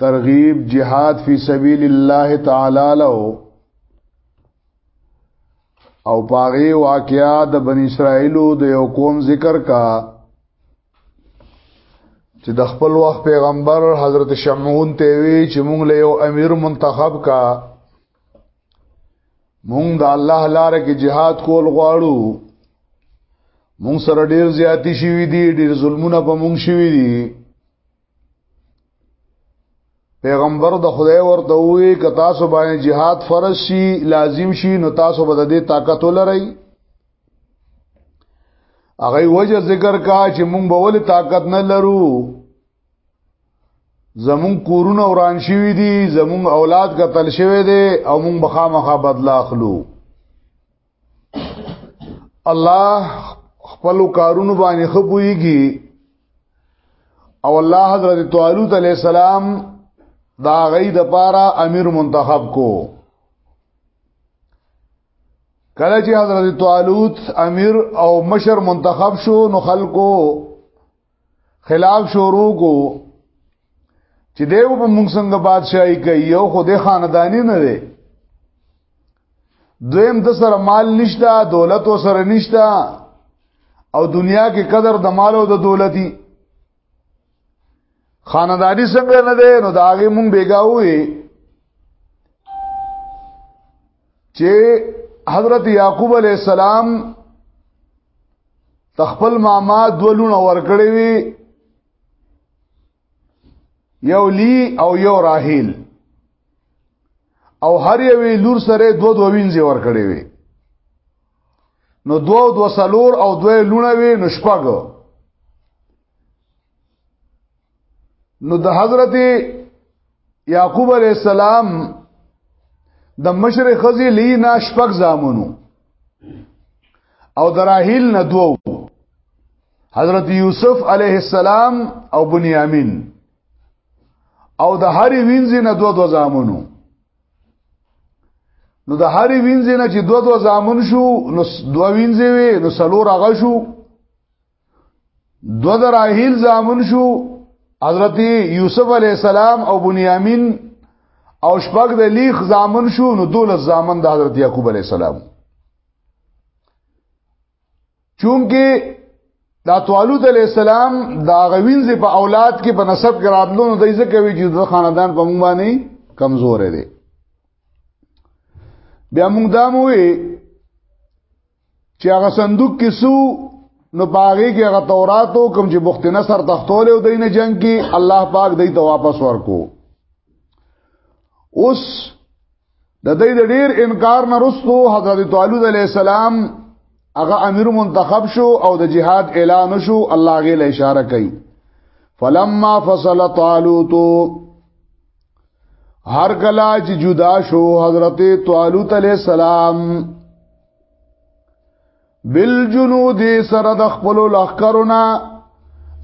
ترغیب جهاد فی سبیل الله تعالی له او پاغي واقعیا د بنی اسرائیلو د یو قوم ذکر کا چې د خپل وخت پیغمبر حضرت شمعون ته وی چې مونږ له یو امیر منتخب کا مونږ د الله لپاره کې jihad کول غواړو مونږ سره ډیر زیاتی شوی دی ډیر ظلمونه په مونږ شوی دی پیغمبر د خدای ورته وی ک تاسو باندې jihad فرض شي لازم شي نو تاسو به د دې طاقت ولرئ هغه وجه ذکر کا چې مونږ به ول طاقت نه لرو زمون کورونه وران شوی دي زمون اولاد قتل شوی دي او مونږ بخامخه بدلا اخلو الله خپل کارونو باندې خپويږي او الله حضرت طالوت علی السلام دا غي د پاره امیر منتخب کو کله چې حضرت طالوت امیر او مشر منتخب شو نو خلکو خلاف شروع کو چې دیو په موږ څنګه بادشاہي کوي یو خو د خاندانی نه دی دویم د سره مال نشته دولت و سره نشته او دنیا کې قدر د مال او د دولتي خاندانی څنګه نه ده نو دا هغه مونږ بیګاوې چې حضرت یعقوب علی السلام تخپل ماما دولونه ورکړې وي یو لی او یو راهیل او هر یوې لور سره دو دو وینځي ور کړې وي نو دو دو سلور او دوه لونه وي نو شپږ نو د حضرت یعقوب علی السلام د مشرق خزی لی نا شپږ زامنو او دراهیل نه دوو حضرت یوسف علیه السلام او بنیامین او د هری وینځ نه دوه دوه زامنو نو د هری وینځ نه چې دوه دوه زامن شو نو دوه وینځ وي نو سلور هغه شو دوه د راهیل زامن شو حضرت یوسف علی السلام او بنیامین او شپږ د لیخ زامن شو نو دولس زامن د حضرت یعقوب علی السلام چونکه دا طالوت علی السلام دا غوینځ په اولاد کې په نسب کې راتلو نو دای ځکه وی چې د خاندان په مونږ باندې کمزور دی بیا مونږ دا مو وی چې هغه صندوق کې سو نو باغې کې هغه تورات او کوم چې بخت نصر تختول او دینه جنگ کې الله پاک دای ته واپس ورکو اوس د دې د ډیر انکار نه رسو حضرت طالب علی السلام هغه امیر منتخب شو او د جهاد اعلان شو الله غیله اشاره کوي فلما فصل طالوت هر کلا چې جدا شو حضرت طالوت علی السلام بالجنود سره د خپل لخرونه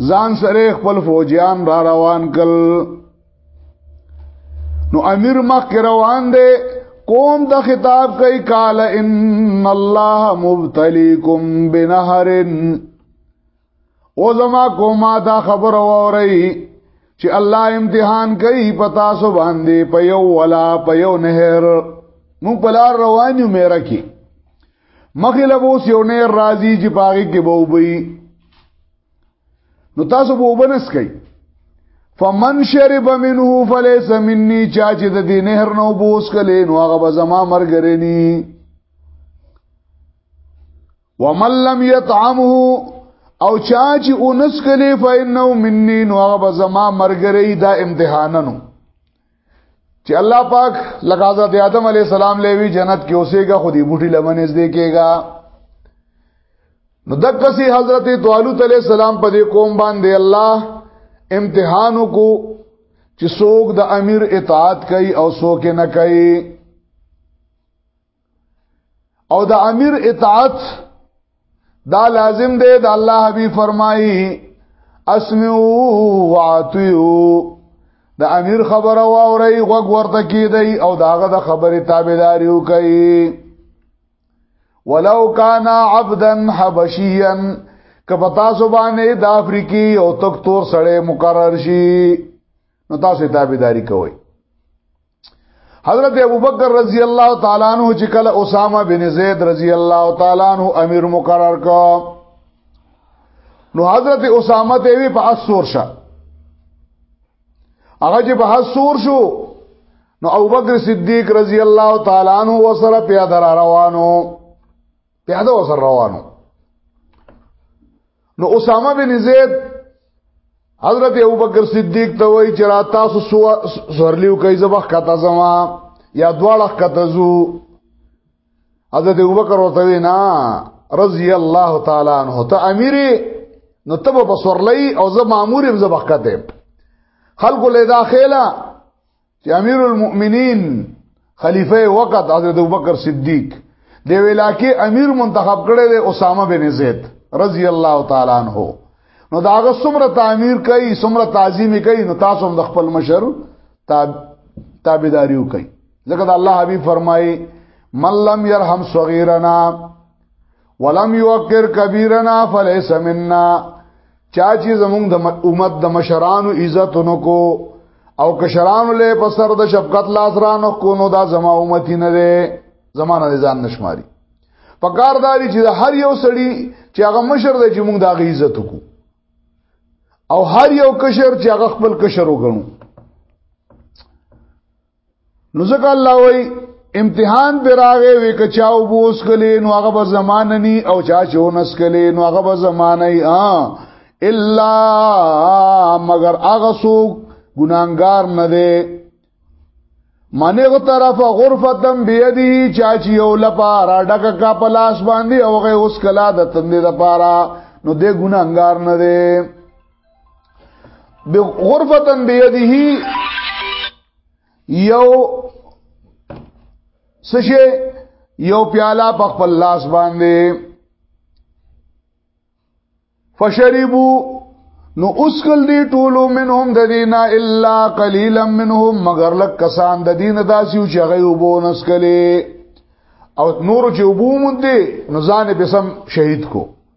ځان سره خپل فوجیان را روان کل نو امیر مخ روان دی قوم ته خطاب کوي قال ان الله مبتليكم بنهر او زما کوما دا خبر ووري چې الله امتحان کوي پتا سو باندې په یو ولا په یو نهر مو بلار رواني مېره کې مخله بو سیو نه راضي چې باغی کې بو وي نو تاسو بو بنس کوي فمن شرب منه فليس مني چا چې د دې نهر نو بوس کله نو هغه به زما مرګ رني ومن لم يطعمه او چا چې اونس کلی فإنه مني نو هغه زما مرګري دا امتحاننو چې الله پاک لغازه د آدم علی السلام لوي جنت کې اوسېګا خو دې بوټي لمنې زده کېګا نو دکسی حضرت طالوت علیہ السلام په دې قوم باندې الله امتحان کو چې څوک د امیر اطاعت کوي او څوک نه کوي او د امیر اطاعت دا لازم دی د الله حبیب فرمایي اسمعوا واطيعوا د امیر خبره واوري غوږ ورته کیدی او داغه د خبره تابعداري وکړي ولو کان عبدا حبشيا کپه تاسو باندې د افریقي او تک تور سړی مقرر شي نو تاسو تابعداري کوئ حضرت ابوبکر رضی الله تعالی عنہ چې کله اسامه بن زید رضی الله تعالی عنہ امیر مقرر کا نو حضرت اسامه ته وی په اسور شه هغه چې په اسور شو نو ابوبکر صدیق رضی الله تعالی عنہ وسره پیاده روانو پیاده وسر روانو نو اسامه بن زید حضرت ابوبکر صدیق ته وای چې را تاسو سورلیو کوي زبخ کته زما یا دواړه کته زو حضرت ابوبکر ورته وینا رضی الله تعالی عنہ ته امیر نو تب په سورلی او زما مامور زبخ کته خلق له داخله چې امیر المؤمنین خلیفہ وقت حضرت ابوبکر صدیق دی ویلا کې امیر منتخب کړی دی اسامه بن زید رضی الله تعالی عنہ نو داغه څومره تعمیر کوي څومره تعظیم کوي نو تاسو هم د خپل مشر تابعداریو کوي ځکه د الله حبیب فرمایي من لم يرحم صغیرنا ولم یوکر کبیرنا فلیس مننا چا چې زمونږ د امت د مشرانو عزت نکو او کشرانو له په سر د شفقت لاس را نو کو نو دا زما امتی نه ده زمانه ځان نشماري په کار داري چې هر یو سړی چې هغه مشر دی چې موږ د هغه عزت وکړو او هر یو کشر چې هغه خپل کشر وګڼو نو ځکه الله وای امتحان پر راغې وې کچاو بوس کلي نو هغه به زمانه ني او چا چونس کلي نو هغه به زمانه ای الا مگر هغه سو ګناګار نه دی منغ طرف غرفتم بيدی چاچی او لپاره ډک کا پلاس باندې او غي اوس کلا د تندې لپاره نو دې ګناګار نه دی بغرفتن بيده یو سشه یو پیاله په خپل لاس باندې فشربو نو اسکل دی ټولو منهم د دینا الا قليلا منهم مگر لک کسان د دین داسیو چې هغه وبو نسکلي او نور چې وبو مونږ نو ځان به سم شهید کو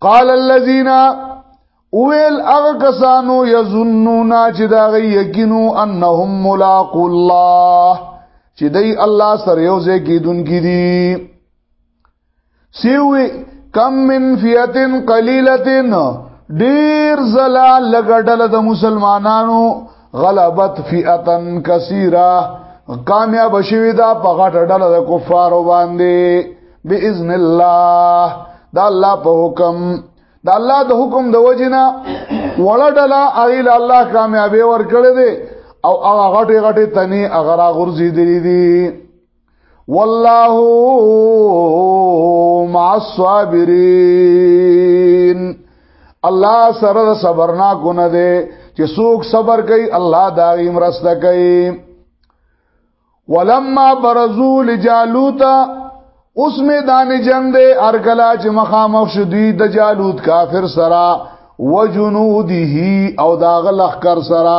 قال الذين اویل هغه کسانو یظنون چې دا غي یقینو انهم ملاق الله چې دای الله سره یو ځای کیدونکې دي سیوی کم من فیتن قلیلتن ډیر زلا لګډل د مسلمانانو غلبت فئتا کثیره کامیاب شوی دا په غټه ډله د کفارو باندې باذن الله دا الله په حکم دا الله د حکم د وجنه وړه ډله ایل الله کامیابی ورکړي دي او هغه غټي غټي تني هغه را غورځي دي دي والله مع الصابرین الله سره صبرنا کو نه دے چې څوک صبر کوي الله دا یې مرسته کوي ولما برزو لجالوت اوس می دان جنگ دے ارکلا چې مخامخ شو دی د جالوت کافر سره وجنوده او داغ لخر سره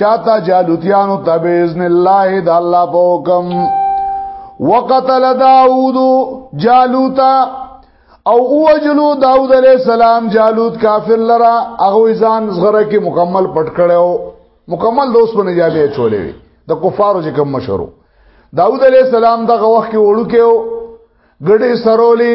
چاته جالوتیانو تب اذن الله د الله په حکم وقتل داوود جالوتا او اوجلو داوود علیہ السلام جالوت کافر لرا هغه ځان زغره کې مکمل پټ کړو مکمل دوست باندې جابې چولې د کفارو چې کوم مشورو داوود علیہ السلام دغه وخت کې وړو کې ګډې سرولې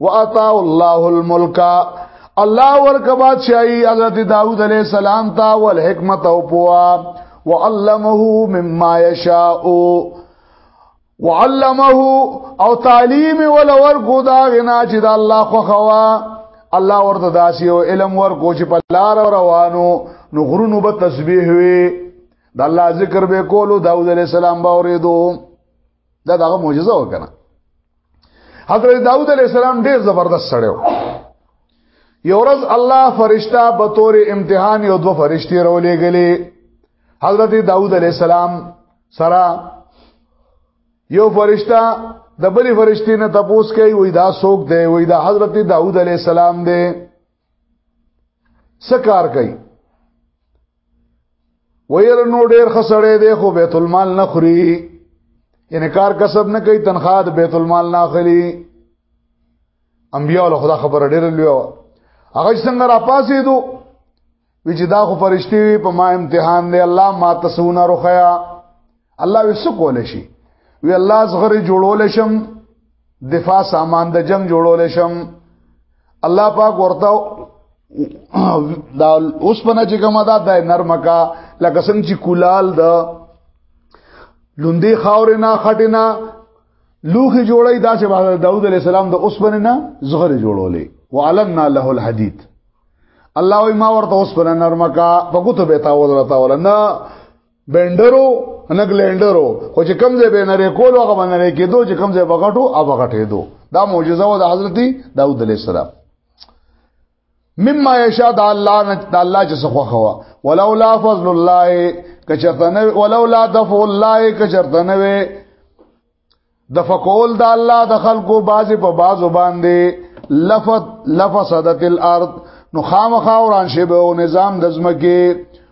واتا الله الملک الله ورک بادشاہي حضرت داوود علیہ السلام تا ول حکمت او پوا وعلمه مما يشاء وعلمه او تعلیم ول ورکو دا غنا چې دا الله خو خوا الله ورته داسي او علم ورکو چې په لار روانو نو غرونو به تسبیح وي د الله ذکر به کولو داوود علیہ السلام باورې دوه دا دغه معجزه وکنه حضرت داوود علی السلام ډیر زبردست سړیو یو ورځ الله فرشتہ به تور امتحان یو دو فرشتي رولې غلې حضرت داوود علی السلام سره یو فرشتہ د بلی فرشتي نه تپوس کوي وای دا څوک دی وای دا حضرت داوود علی السلام دی سکار کوي وير نو ډیر خسړې دی خو بیت المال نه خوري یعنی کار کسب نه کوي تنخواه د بیت المال نه اخلي انبیاء له خدا خبره ډیر لیو هغه څنګه را پاسې دو وی چې دا خو فرشتي وي په ما امتحان دی الله ما تسونه رخیا الله وی څه کول شي وی الله زغری جوړول شم دفاع سامان د جنگ جوړول شم الله پاک ورته دا اوس په نه چې کومه دا د نرمه کا لکه څنګه چې کولال د لوندې خاورې نه خټې نه لوخي جوړي دا چې حضرت داوود عليه السلام د اوسپنه نه زغره جوړولې وعلنا له الحديد الله وي ما ورته اوسپنه نرمه کا بغوته به تا ولرتا ولنا بندرو نه ګلندرو خو چې کمزې به نه کول هغه باندې نه کېدو چې کمزې بغټو او بغټې دو دا معجزه و د حضرت داوود عليه السلام مما یشاء د الله نه د الله چې څخه خوا ولولا فضل الله کچرته نه ولولا دفع الله کچرته نه وي د فقول د الله د خلقو بازي په بازو باندې لفظ لفسدت الارض نو خامخا وران شي به نظام د زمکه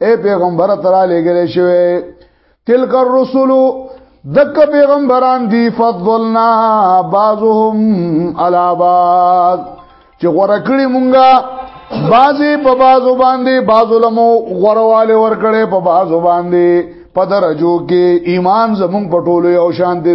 اے پیغمبر تعالی لګل شوی تلک الرسل دک پیغمبران دی فضلنا بعضهم علی بعض چې غره کړی مونږه بازي په بازو باندې بازو لمو غرواله ور کړې په بازو باندې په درجو کې ایمان زمونږ په ټولو یو شان دي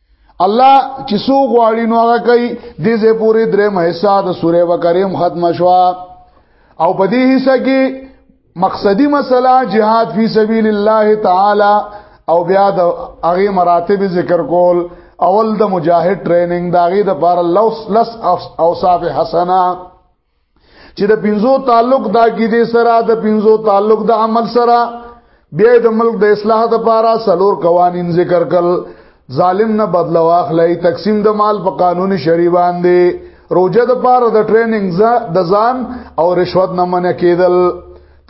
الله چې سو غواړي نو هغه کوي د دې پورې درې مهسا د سوره وکریم ختم شوا او په دې حصہ کې مقصدی مسله جهاد فی سبیل الله تعالی او بیا د هغه مراتب ذکر کول اول د مجاهد ټریننګ داغه د بار لوس لس اوصاف حسنه چې د پنځو تعلق د عقیده سره د پنځو تعلق د عمل سره بیا د ملک د اصلاح لپاره سلور قوانین ذکر کړل ظالم نه بدل واخلای تقسیم د مال په قانون شری باندې روزه د پاره د ټریننګ د ځان او رشوت نه منع کېدل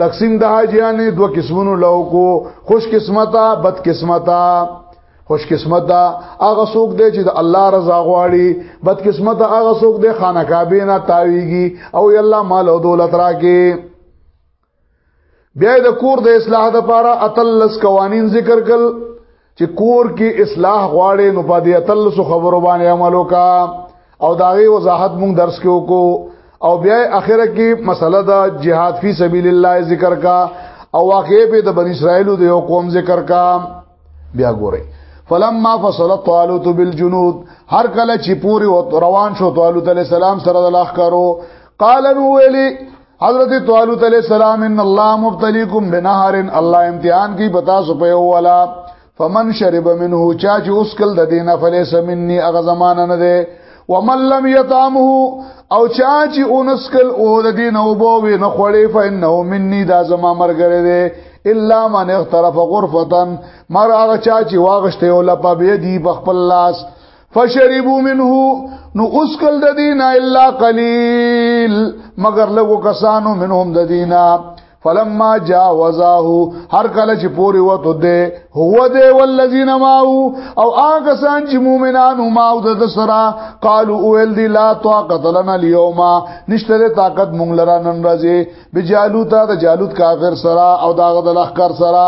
تقسیم د حاجیانې دوه قسمونو لوکو خوش قسمتا بد قسمتا خوش قسمت دا هغه څوک دی چې د الله رضا غواړي بد قسمت هغه څوک دی خانه کعبه نه تاویږي او ی الله مال او دولت راکې بیا د کور د اصلاح لپاره اتلس قوانین ذکر کړل چې کور کې اصلاح غواړي نو په دې اتلس خبرو باندې عمل وکا او داغه وضاحت مونږ درس کې وکړو او بیا اخره کې مسله دا جهاد فی سبیل الله ذکر کا او واقعې په د بنی اسرائیل د یو قوم ذکر کا بیا ګورئ فلما فصل طالوت بالجنود هر کله چې پوری روان شو طالوت علی السلام سره د لاخ کارو قال نو ویلی حضرت طالوت علی السلام ان الله مبتليكم بنهر الله امتحان کی بتا سو په ولا فمن شرب منه چا چې اوس کل د دینه فلیس مني اغه زمانہ نه ده ومن لم يطعمه او چا چې اونسکل او د دین او بو وی نه خړې فإنه مني دا زما مرګره دی الا من اغترف غرفتا مر هغه چا چې واغشته او لپا به دی بخپل لاس فشربوا منه نو اسکل د دینه الا قليل مگر لګو کسانو منهم د دینه فلما جاوزاه هر کله چې پوری وته ده هو ده والذین ماو او هغه سان چې مؤمنان ماو د سرا قالو اول دی لا طاقت لنا اليوم نشته طاقت مونږ لرا نن راځي بجالوت د جالوت کافر سرا او داغه د لخر سرا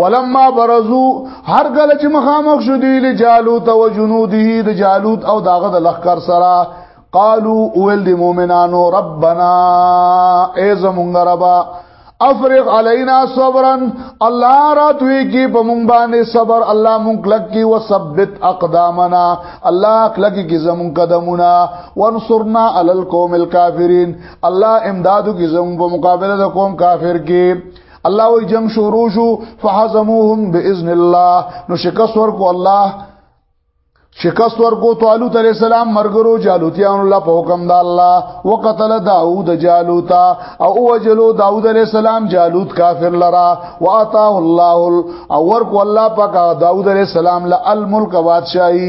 ولما برزو هر کله چې مخامخ شو دی له جالوت او جنوده د جالوت او داغه د لخر سره قالو اول دی مومنانو ربنا ای زمونږ ربا افرغ علینا صبرا الله را دوی کی په مونږ باندې صبر الله مونږ کلک کی وثبت اقدامنا الله کلک کی زمون قدمونه وانصرنا علی القوم الكافرین الله امدادو کی زمون په مقابله د قوم کافر کی الله وی جنگ شروع شو فحزموهم باذن الله نو شکست ورکو الله شکست ورکو طالوت علیہ السلام مرګرو جالوتیان الله په حکم د الله وقتل داوود جالوتا او وجلو داوود علیہ السلام جالوت کافر لرا واعطاه الله او ورکو الله پاک داوود علیہ السلام له الملک بادشاہي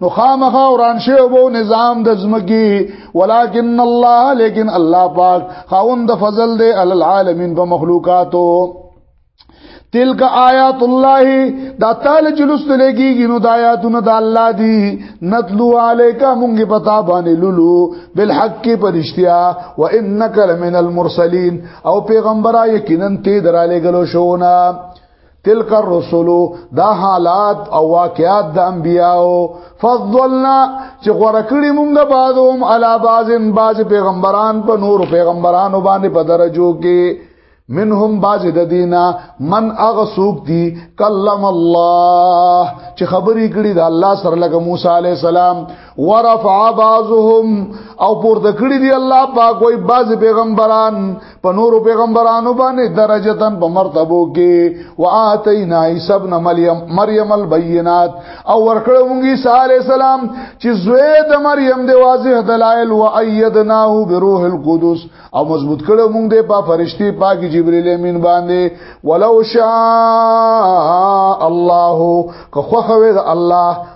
نو خامخا وران شي وو نظام د زمکی ولکن الله لیکن الله پاک خاوند فضل دی عل العالمین په مخلوقاتو تلک آیات الله دا تعالی جلوس ته لګیږي نو د آیاتونو د الله دی نتلو الیکا مونږ پتا باندې لولو بالحق پرشتیا و انک لمن المرسلین او پیغمبره یقینا ته درالې غلو شونه تلک الرسل دا حالات او واقعات د انبیاو فضلنا چې غوړه کړی مونږه بعضهم علی بعضن بعض پیغمبران په نور پیغمبرانو باندې په درجو کې منهم باز د دینا من اغه سوق دی کلم الله چې خبرې کړي د الله سره لکه موسی عليه السلام ورفع بعضهم او پورته کړي دی الله پاک وای باز پیغمبران په نورو پیغمبرانو باندې درجتن په مرتبو کې واتینا عیسی ابن مریم مریم البینات او ورکړو موږ عیسی علی السلام چې زوی د مریم دی واضح دلایل و ایدناه بروح القدس او مضبوط کړو موږ د په فرشتي پاک جبرئیل امین باندې ولو شاء الله که خو خوې الله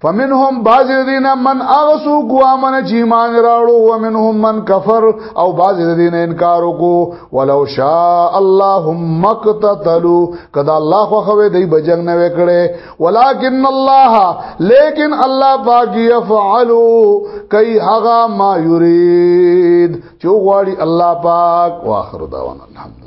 فمنهم بعض الذين من اغسو قوامن چې ایمان راړو ومنهم من کفر او بعض الذين انکار وکړو ولو شاء الله مقتتلوا کدا الله خو خوي دی بجنګ نه وکړي ولكن الله لیکن الله پاک يفعلوا کوي هغه ما يريد چې غواړي الله پاک واخر دعوانا الحمد